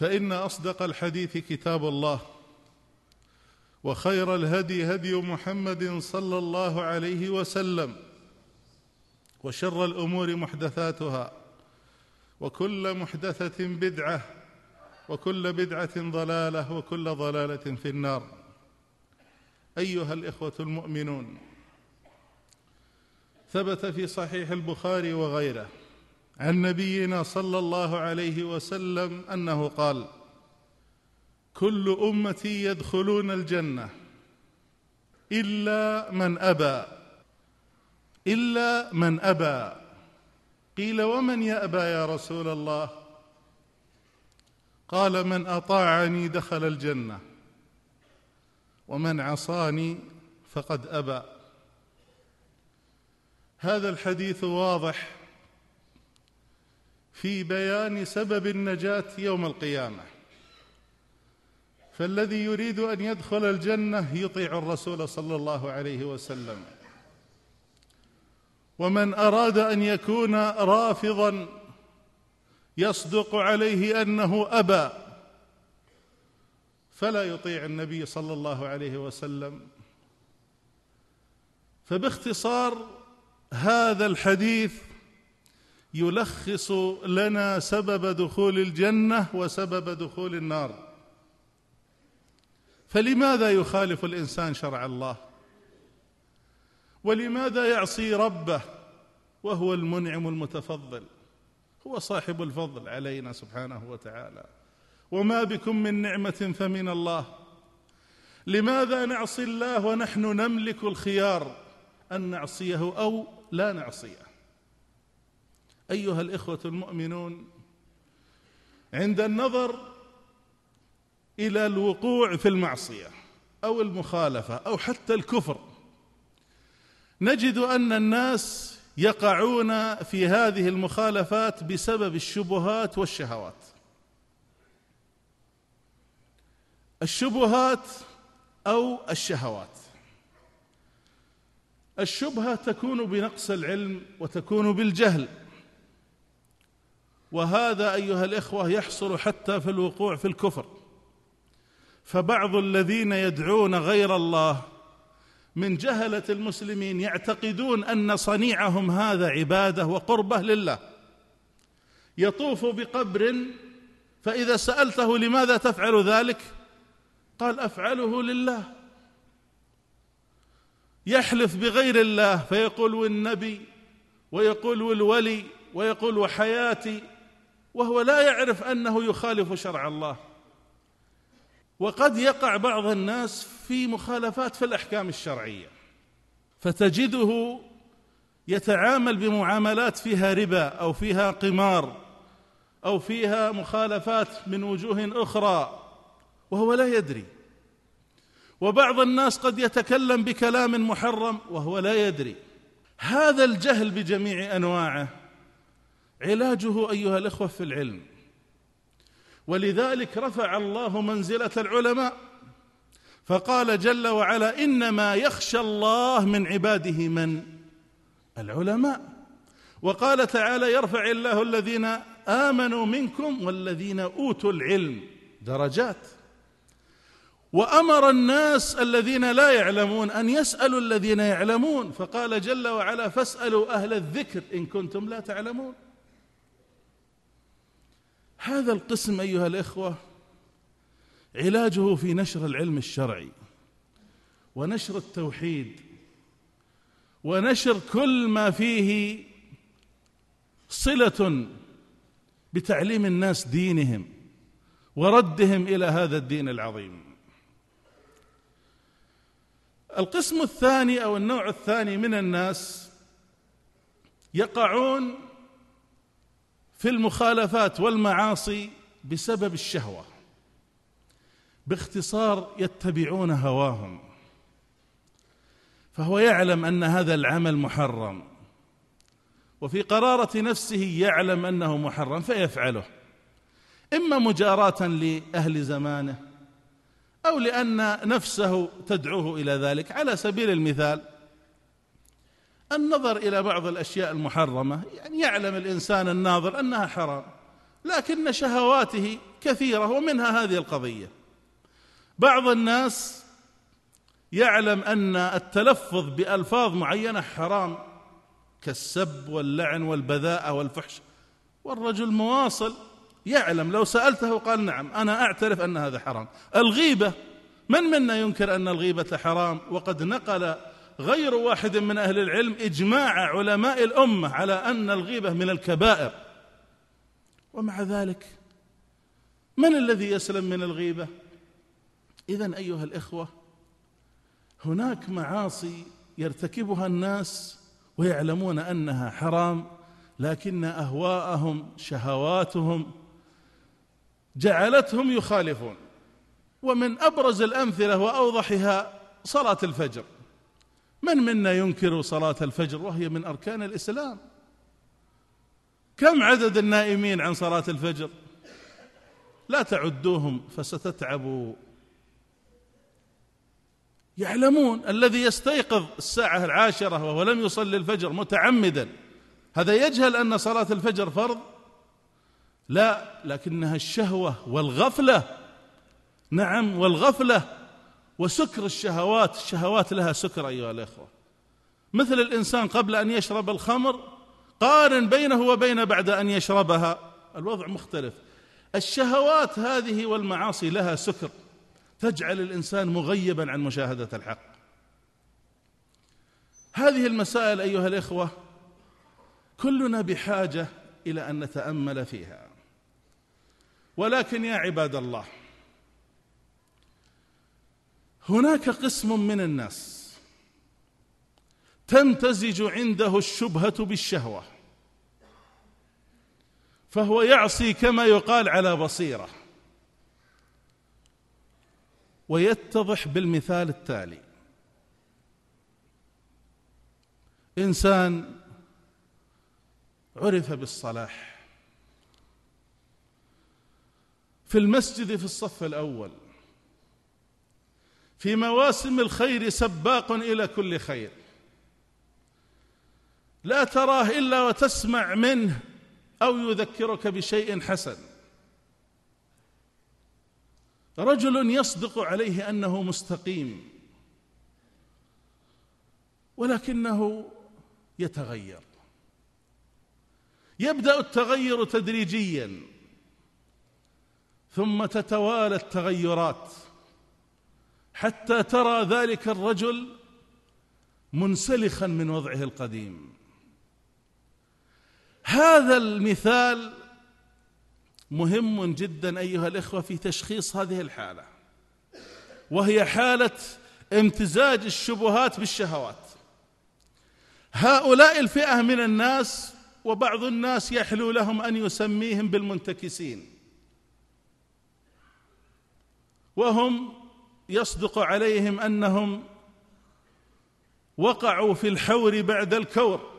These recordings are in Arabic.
فإن أصدق الحديث كتاب الله وخير الهدي هدي محمد صلى الله عليه وسلم وشر الأمور محدثاتها وكل محدثة بدعة وكل بدعة ضلالة وكل ضلالة في النار. أيها الإخوة المؤمنون ثبت في صحيح البخاري وغيره عن نبينا صلى الله عليه وسلم أنه قال كل أمتي يدخلون الجنة إلا من أبى إلا من أبى. قيل ومن يأبى يا رسول الله؟ قال من أطاعني دخل الجنة ومن عصاني فقد أبى. هذا الحديث واضح في بيان سبب النجاة يوم القيامة. فالذي يريد أن يدخل الجنة يطيع الرسول صلى الله عليه وسلم. ومن أراد أن يكون رافضا يصدق عليه أنه أبى فلا يطيع النبي صلى الله عليه وسلم. فباختصار هذا الحديث يلخص لنا سبب دخول الجنة وسبب دخول النار. فلماذا يخالف الإنسان شرع الله؟ ولماذا يعصي ربه؟ وهو المنعم المتفضل. هو صاحب الفضل علينا سبحانه وتعالى. وما بكم من نعمة فمن الله. لماذا نعصي الله ونحن نملك الخيار؟ أن نعصيه أو لا نعصيه. أيها الإخوة المؤمنون عند النظر إلى الوقوع في المعصية أو المخالفة أو حتى الكفر نجد أن الناس يقعون في هذه المخالفات بسبب الشبهات والشهوات. الشبهات أو الشهوات. الشبهة تكون بنقص العلم وتكون بالجهل. وهذا أيها الإخوة يحصل حتى في الوقوع في الكفر. فبعض الذين يدعون غير الله من جهلة المسلمين يعتقدون أن صنيعهم هذا عبادة وقربة لله. يطوف بقبر فإذا سألته لماذا تفعل ذلك؟ قال أفعله لله. يحلف بغير الله فيقول والنبي ويقول والولي ويقول وحياتي وهو لا يعرف أنه يخالف شرع الله. وقد يقع بعض الناس في مخالفات في الأحكام الشرعية. فتجده يتعامل بمعاملات فيها ربا أو فيها قمار أو فيها مخالفات من وجوه أخرى وهو لا يدري. وبعض الناس قد يتكلم بكلام محرم وهو لا يدري. هذا الجهل بجميع أنواعه علاجه أيها الأخوة في العلم. ولذلك رفع الله منزلة العلماء فقال جل وعلا إنما يخشى الله من عباده من؟ العلماء. وقال تعالى يرفع الله الذين آمنوا منكم والذين أوتوا العلم درجات. وأمر الناس الذين لا يعلمون أن يسألوا الذين يعلمون فقال جل وعلا فاسألوا أهل الذكر إن كنتم لا تعلمون. هذا القسم أيها الإخوة علاجه في نشر العلم الشرعي ونشر التوحيد ونشر كل ما فيه صلة بتعليم الناس دينهم وردهم إلى هذا الدين العظيم. القسم الثاني أو النوع الثاني من الناس يقعون في المخالفات والمعاصي بسبب الشهوة. باختصار يتبعون هواهم. فهو يعلم أن هذا العمل محرم. وفي قرارة نفسه يعلم أنه محرم فيفعله. إما مجاراة لأهل زمانه أو لأن نفسه تدعوه إلى ذلك. على سبيل المثال النظر إلى بعض الأشياء المحرمة يعني يعلم الإنسان الناظر أنها حرام لكن شهواته كثيرة ومنها هذه القضية. بعض الناس يعلم أن التلفظ بألفاظ معينة حرام كالسب واللعن والبذاءه والفحش والرجل مواصل يعلم لو سألته قال نعم أنا أعترف أن هذا حرام. الغيبة من منا ينكر أن الغيبة حرام؟ وقد نقل غير واحد من أهل العلم إجماع علماء الأمة على أن الغيبة من الكبائر. ومع ذلك من الذي يسلم من الغيبة؟ اذا أيها الإخوة هناك معاصي يرتكبها الناس ويعلمون أنها حرام لكن أهواءهم شهواتهم جعلتهم يخالفون. ومن أبرز الأمثلة وأوضحها صلاة الفجر. من منا ينكر صلاة الفجر وهي من أركان الإسلام؟ كم عدد النائمين عن صلاة الفجر؟ لا تعدوهم فستتعبوا. يعلمون الذي يستيقظ الساعة العاشرة وهو لم يصلي الفجر متعمدا هذا يجهل أن صلاة الفجر فرض؟ لا لكنها الشهوة والغفلة. نعم والغفلة. وسكر الشهوات الشهوات لها سكر أيها الأخوة. مثل الإنسان قبل أن يشرب الخمر قارن بينه وبين بعد أن يشربها. الوضع مختلف. الشهوات هذه والمعاصي لها سكر. تجعل الإنسان مغيبا عن مشاهدة الحق. هذه المسائل أيها الإخوة كلنا بحاجة إلى أن نتأمل فيها. ولكن يا عباد الله هناك قسم من الناس تمتزج عنده الشبهة بالشهوة فهو يعصي كما يقال على بصيرة ويتضح بالمثال التالي. إنسان عرف بالصلاح. في المسجد في الصف الأول في مواسم الخير سباق إلى كل خير. لا تراه إلا وتسمع منه أو يذكرك بشيء حسن. رجل يصدق عليه أنه مستقيم ولكنه يتغير. يبدأ التغير تدريجيا ثم تتوالى التغيرات. حتى ترى ذلك الرجل منسلخا من وضعه القديم. هذا المثال مهم جدا أيها الإخوة في تشخيص هذه الحالة وهي حالة امتزاج الشبهات بالشهوات. هؤلاء الفئة من الناس وبعض الناس يحلو لهم أن يسميهم بالمنتكسين. وهم يصدق عليهم أنهم وقعوا في الحور بعد الكور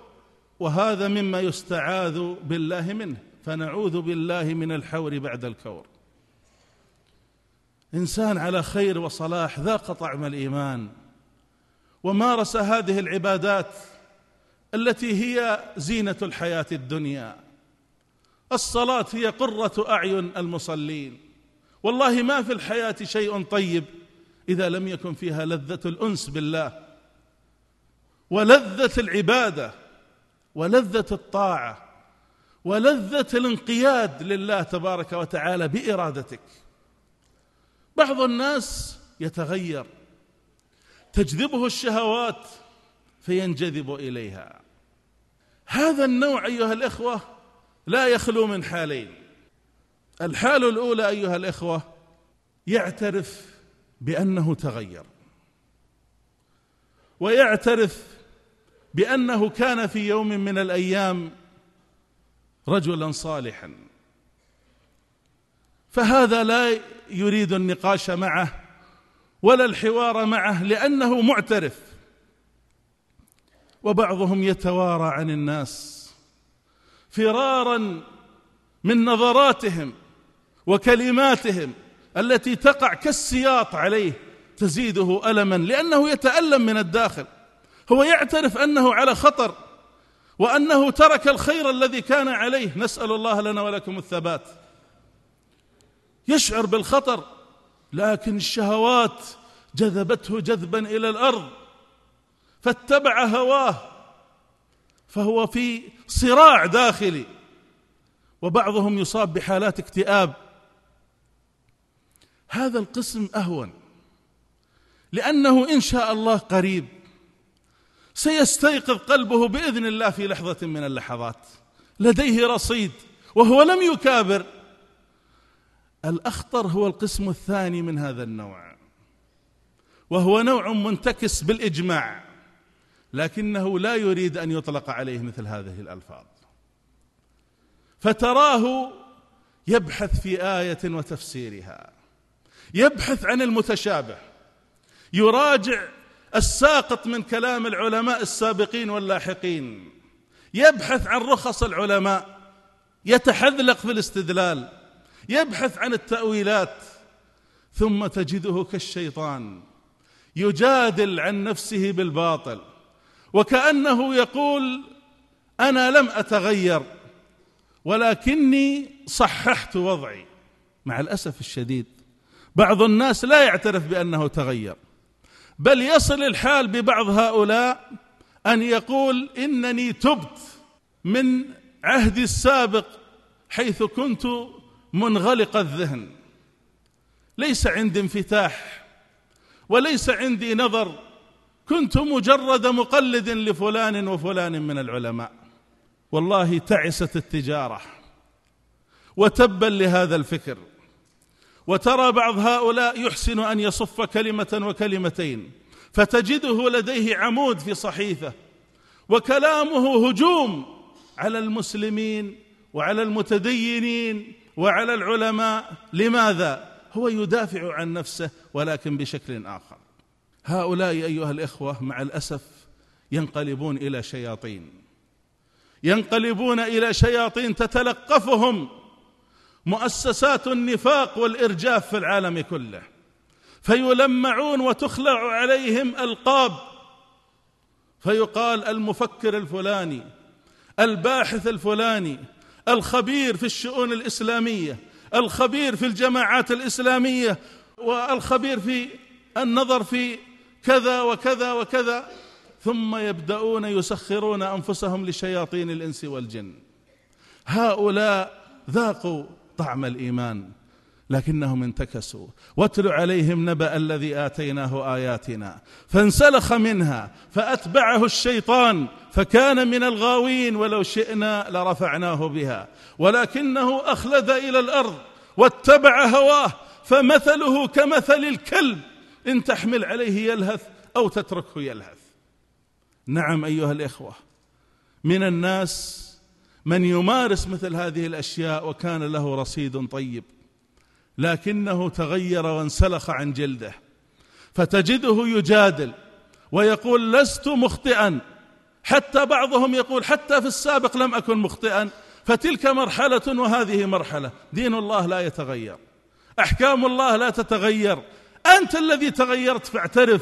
وهذا مما يستعاذ بالله منه فنعوذ بالله من الحور بعد الكور. إنسان على خير وصلاح ذاق طعم الإيمان ومارس هذه العبادات التي هي زينة الحياة الدنيا. الصلاة هي قرة أعين المصلين. والله ما في الحياة شيء طيب إذا لم يكن فيها لذة الأنس بالله ولذة العبادة ولذة الطاعة ولذة الانقياد لله تبارك وتعالى بإرادتك. بعض الناس يتغير تجذبه الشهوات فينجذب إليها. هذا النوع أيها الإخوة لا يخلو من حالين. الحال الأولى أيها الإخوة يعترف بأنه تغير. ويعترف بأنه كان في يوم من الأيام رجلا صالحا. فهذا لا يريد النقاش معه ولا الحوار معه لأنه معترف. وبعضهم يتوارى عن الناس فرارا من نظراتهم وكلماتهم التي تقع كالسياط عليه تزيده ألما لأنه يتألم من الداخل. هو يعترف أنه على خطر وأنه ترك الخير الذي كان عليه. نسأل الله لنا ولكم الثبات. يشعر بالخطر لكن الشهوات جذبته جذبا إلى الأرض فاتبع هواه فهو في صراع داخلي. وبعضهم يصاب بحالات اكتئاب. هذا القسم أهون. لأنه إن شاء الله قريب سيستيقظ قلبه بإذن الله في لحظة من اللحظات. لديه رصيد وهو لم يكابر. الأخطر هو القسم الثاني من هذا النوع. وهو نوع منتكس بالإجماع. لكنه لا يريد أن يطلق عليه مثل هذه الألفاظ. فتراه يبحث في آية وتفسيرها. يبحث عن المتشابه يراجع الساقط من كلام العلماء السابقين واللاحقين يبحث عن رخص العلماء يتحذلق في الاستدلال يبحث عن التأويلات ثم تجده كالشيطان يجادل عن نفسه بالباطل وكأنه يقول أنا لم أتغير ولكني صححت وضعي مع الأسف الشديد. بعض الناس لا يعترف بأنه تغير بل يصل الحال ببعض هؤلاء أن يقول إنني تبت من عهدي السابق حيث كنت منغلق الذهن. ليس عندي انفتاح وليس عندي نظر كنت مجرد مقلد لفلان وفلان من العلماء. والله تعست التجارة وتبا لهذا الفكر. وترى بعض هؤلاء يحسن أن يصف كلمة وكلمتين فتجده لديه عمود في صحيفة وكلامه هجوم على المسلمين وعلى المتدينين وعلى العلماء. لماذا؟ هو يدافع عن نفسه ولكن بشكل آخر. هؤلاء أيها الإخوة مع الأسف ينقلبون إلى شياطين ينقلبون إلى شياطين تتلقفهم مؤسسات النفاق والإرجاف في العالم كله. فيلمعون وتخلع عليهم ألقاب. فيقال المفكر الفلاني الباحث الفلاني الخبير في الشؤون الإسلامية الخبير في الجماعات الإسلامية والخبير في النظر في كذا وكذا وكذا. ثم يبدأون يسخرون أنفسهم لشياطين الإنس والجن. هؤلاء ذاقوا طعم الإيمان لكنهم انتكسوا. واتل عليهم نبأ الذي آتيناه آياتنا فانسلخ منها فأتبعه الشيطان فكان من الغاوين ولو شئنا لرفعناه بها. ولكنه أخلد إلى الأرض واتبع هواه فمثله كمثل الكلب إن تحمل عليه يلهث أو تتركه يلهث. نعم أيها الإخوة من الناس من يمارس مثل هذه الأشياء وكان له رصيد طيب لكنه تغير وانسلخ عن جلده فتجده يجادل ويقول لست مخطئا. حتى بعضهم يقول حتى في السابق لم أكن مخطئا فتلك مرحلة وهذه مرحلة. دين الله لا يتغير أحكام الله لا تتغير. أنت الذي تغيرت فاعترف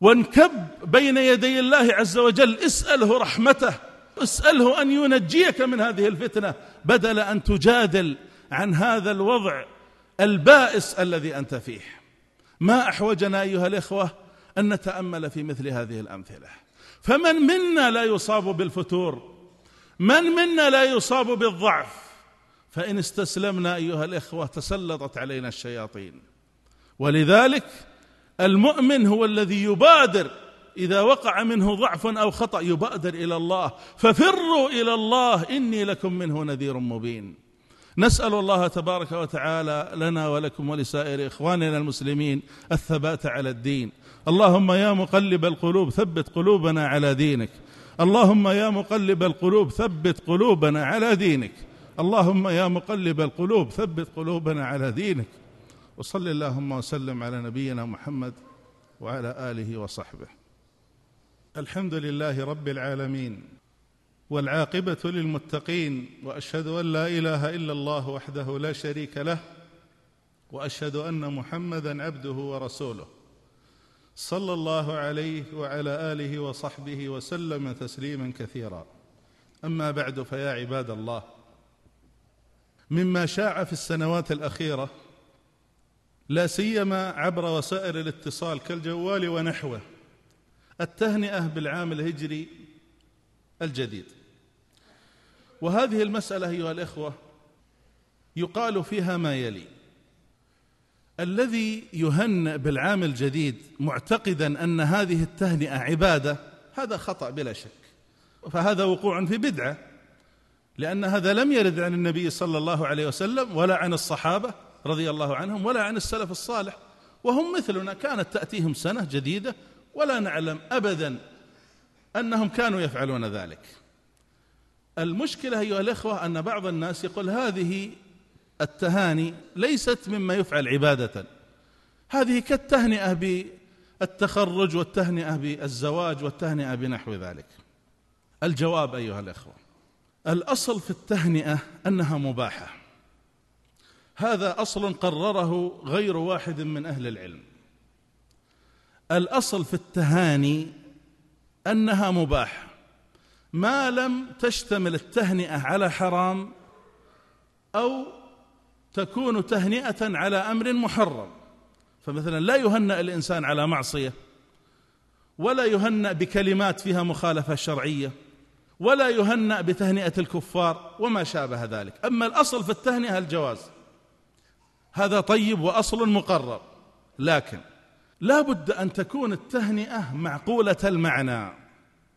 وانكب بين يدي الله عز وجل اسأله رحمته. اسأله أن ينجيك من هذه الفتنة بدل أن تجادل عن هذا الوضع البائس الذي أنت فيه. ما أحوجنا أيها الإخوة أن نتأمل في مثل هذه الأمثلة. فمن منا لا يصاب بالفتور؟ من منا لا يصاب بالضعف؟ فإن استسلمنا أيها الإخوة تسلطت علينا الشياطين. ولذلك المؤمن هو الذي يبادر إذا وقع منه ضعف أو خطأ يبادر إلى الله. ففروا إلى الله إني لكم منه نذير مبين. نسأل الله تبارك وتعالى لنا ولكم ولسائر إخواننا المسلمين الثبات على الدين. اللهم يا مقلب القلوب ثبت قلوبنا على دينك. اللهم يا مقلب القلوب ثبت قلوبنا على دينك. اللهم يا مقلب القلوب ثبت قلوبنا على دينك. وصل اللهم وسلم على نبينا محمد وعلى آله وصحبه. الحمد لله رب العالمين والعاقبة للمتقين وأشهد أن لا إله إلا الله وحده لا شريك له وأشهد أن محمدا عبده ورسوله. صلى الله عليه وعلى آله وصحبه وسلم تسليما كثيرا. أما بعد فيا عباد الله مما شاع في السنوات الأخيرة لا سيما عبر وسائل الاتصال كالجوال ونحوه التهنئة بالعام الهجري الجديد. وهذه المسألة أيها الإخوة يقال فيها ما يلي. الذي يهنئ بالعام الجديد معتقدا أن هذه التهنئة عبادة هذا خطأ بلا شك. فهذا وقوع في بدعة لأن هذا لم يرد عن النبي صلى الله عليه وسلم ولا عن الصحابة رضي الله عنهم ولا عن السلف الصالح. وهم مثلنا كانت تأتيهم سنة جديدة ولا نعلم ابدا أنهم كانوا يفعلون ذلك. المشكلة أيها الإخوة أن بعض الناس يقول هذه التهاني ليست مما يفعل عبادة. هذه كالتهنئة بالتخرج والتهنئة بالزواج والتهنئة بنحو ذلك. الجواب أيها الإخوة الأصل في التهنئة أنها مباحة. هذا أصل قرره غير واحد من أهل العلم. الأصل في التهاني أنها مباحة. ما لم تشتمل التهنئة على حرام أو تكون تهنئة على أمر محرم. فمثلا لا يهنأ الإنسان على معصية ولا يهنأ بكلمات فيها مخالفة شرعية ولا يهنأ بتهنئة الكفار وما شابه ذلك. أما الأصل في التهنئة الجواز. هذا طيب وأصل مقرر. لكن لا بد أن تكون التهنئة معقولة المعنى.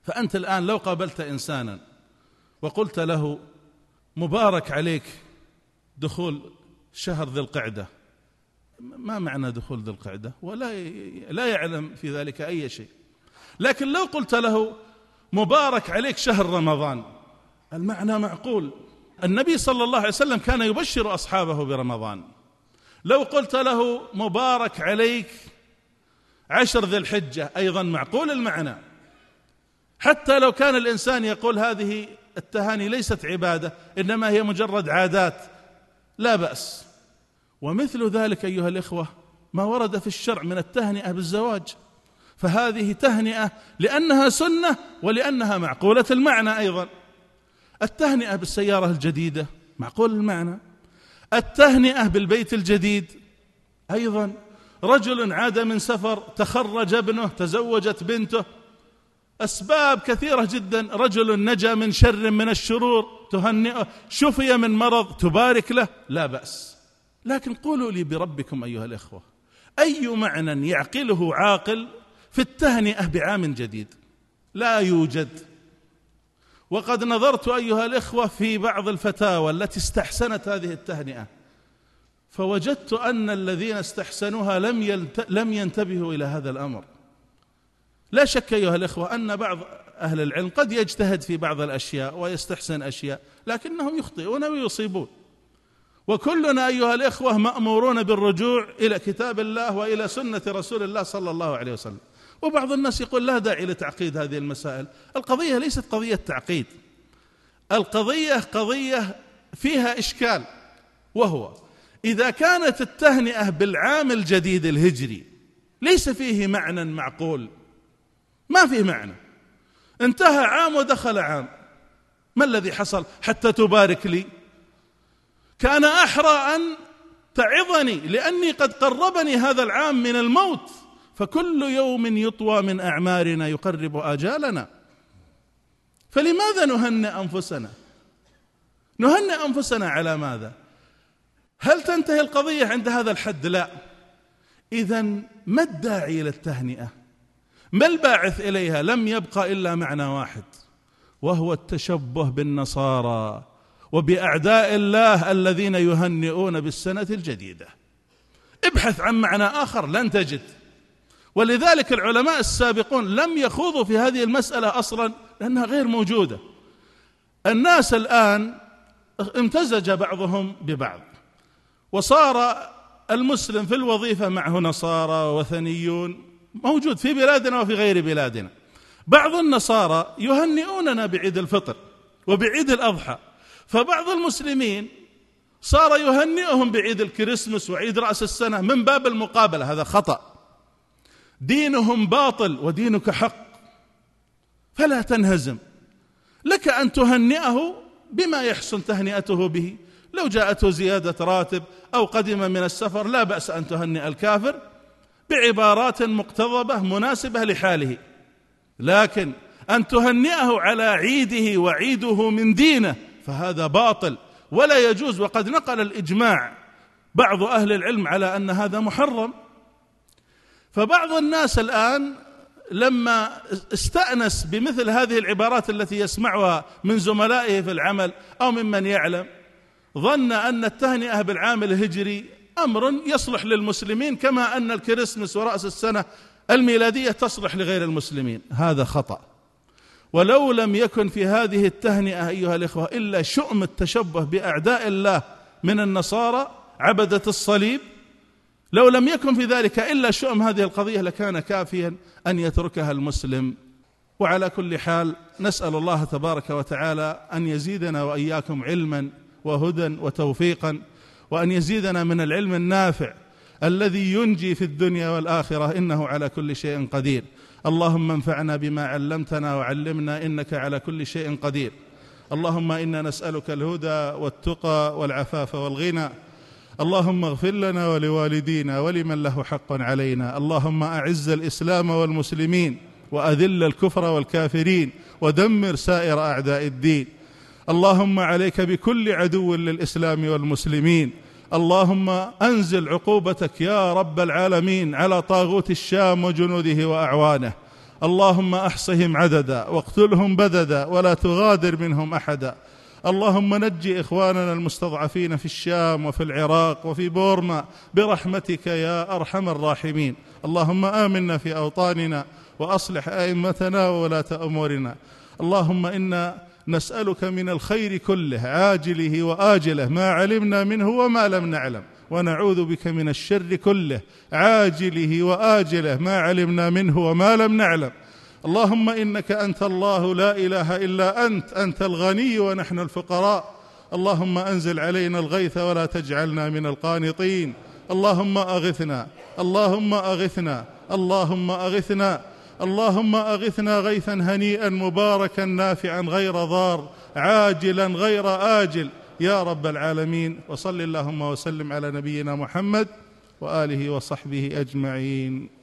فأنت الآن لو قابلت إنسانا وقلت له مبارك عليك دخول شهر ذي القعدة. ما معنى دخول ذي القعدة؟ ولا لا يعلم في ذلك أي شيء. لكن لو قلت له مبارك عليك شهر رمضان المعنى معقول. النبي صلى الله عليه وسلم كان يبشر أصحابه برمضان. لو قلت له مبارك عليك عشر ذي الحجة أيضا معقول المعنى. حتى لو كان الإنسان يقول هذه التهاني ليست عبادة إنما هي مجرد عادات. لا بأس. ومثل ذلك أيها الإخوة ما ورد في الشرع من التهنئة بالزواج. فهذه تهنئة لأنها سنة ولأنها معقولة المعنى أيضا. التهنئة بالسيارة الجديدة معقول المعنى. التهنئة بالبيت الجديد أيضا رجل عاد من سفر تخرج ابنه تزوجت بنته. أسباب كثيرة جدا. رجل نجا من شر من الشرور تهنئه. شفي من مرض تبارك له. لا بأس. لكن قولوا لي بربكم أيها الإخوة أي معنى يعقله عاقل في التهنئة بعام جديد؟ لا يوجد. وقد نظرت أيها الإخوة في بعض الفتاوى التي استحسنت هذه التهنئة. فوجدت أن الذين استحسنوها لم يلت... لم ينتبهوا إلى هذا الأمر. لا شك أيها الإخوة أن بعض أهل العلم قد يجتهد في بعض الأشياء ويستحسن أشياء لكنهم يخطئون ويصيبون. وكلنا أيها الإخوة مأمورون بالرجوع إلى كتاب الله وإلى سنة رسول الله صلى الله عليه وسلم. وبعض الناس يقول لا داعي لتعقيد هذه المسائل. القضية ليست قضية تعقيد. القضية قضية فيها إشكال وهو إذا كانت التهنئة بالعام الجديد الهجري ليس فيه معنى معقول. ما فيه معنى. انتهى عام ودخل عام. ما الذي حصل حتى تبارك لي؟ كان أحرى أن تعظني لأني قد قربني هذا العام من الموت. فكل يوم يطوى من أعمارنا يقرب آجالنا. فلماذا نهنئ أنفسنا؟ نهنئ أنفسنا على ماذا؟ هل تنتهي القضية عند هذا الحد؟ لا. اذا ما الداعي للتهنئه ما الباعث إليها؟ لم يبقى إلا معنى واحد وهو التشبه بالنصارى وبأعداء الله الذين يهنئون بالسنة الجديدة. ابحث عن معنى آخر لن تجد. ولذلك العلماء السابقون لم يخوضوا في هذه المسألة أصلا لأنها غير موجودة. الناس الآن امتزج بعضهم ببعض. وصار المسلم في الوظيفة معه نصارى وثنيون موجود في بلادنا وفي غير بلادنا. بعض النصارى يهنئوننا بعيد الفطر وبعيد الأضحى فبعض المسلمين صار يهنئهم بعيد الكريسماس وعيد رأس السنة من باب المقابلة. هذا خطأ. دينهم باطل ودينك حق. فلا تنهزم. لك أن تهنئه بما يحسن تهنئته به. لو جاءته زيادة راتب أو قدم من السفر لا بأس أن تهنئ الكافر بعبارات مقتضبة مناسبة لحاله. لكن أن تهنئه على عيده وعيده من دينه فهذا باطل. ولا يجوز وقد نقل الإجماع بعض أهل العلم على أن هذا محرم. فبعض الناس الآن لما استأنس بمثل هذه العبارات التي يسمعها من زملائه في العمل أو ممن يعلم ظن أن التهنئة بالعام الهجري أمر يصلح للمسلمين كما أن الكريسماس ورأس السنة الميلادية تصلح لغير المسلمين. هذا خطأ. ولو لم يكن في هذه التهنئة أيها الإخوة إلا شؤم التشبه بأعداء الله من النصارى عبدة الصليب لو لم يكن في ذلك إلا شؤم هذه القضية لكان كافيا أن يتركها المسلم. وعلى كل حال نسأل الله تبارك وتعالى أن يزيدنا وإياكم علما وهدى وتوفيقا وأن يزيدنا من العلم النافع الذي ينجي في الدنيا والآخرة إنه على كل شيء قدير. اللهم انفعنا بما علمتنا وعلمنا إنك على كل شيء قدير. اللهم إنا نسألك الهدى والتقى والعفاف والغنى. اللهم اغفر لنا ولوالدينا ولمن له حق علينا. اللهم أعز الإسلام والمسلمين وأذل الكفر والكافرين ودمر سائر أعداء الدين. اللهم عليك بكل عدو للإسلام والمسلمين. اللهم أنزل عقوبتك يا رب العالمين على طاغوت الشام وجنوده وأعوانه. اللهم أحصهم عددا واقتلهم بددا ولا تغادر منهم أحدا. اللهم نج إخواننا المستضعفين في الشام وفي العراق وفي بورما برحمتك يا أرحم الراحمين. اللهم آمنا في أوطاننا وأصلح أئمتنا وولاة أمورنا. اللهم إنا نسألك من الخير كله عاجله وآجله ما علمنا منه وما لم نعلم ونعوذ بك من الشر كله عاجله وآجله ما علمنا منه وما لم نعلم. اللهم إنك أنت الله لا إله إلا أنت أنت الغني ونحن الفقراء. اللهم أنزل علينا الغيث ولا تجعلنا من القانطين. اللهم أغثنا اللهم أغثنا اللهم أغثنا. اللهم أغثنا غيثا هنيئا مباركا نافعا غير ضار عاجلا غير آجل. يا رب العالمين وصل اللهم وسلم على نبينا محمد وآله وصحبه أجمعين.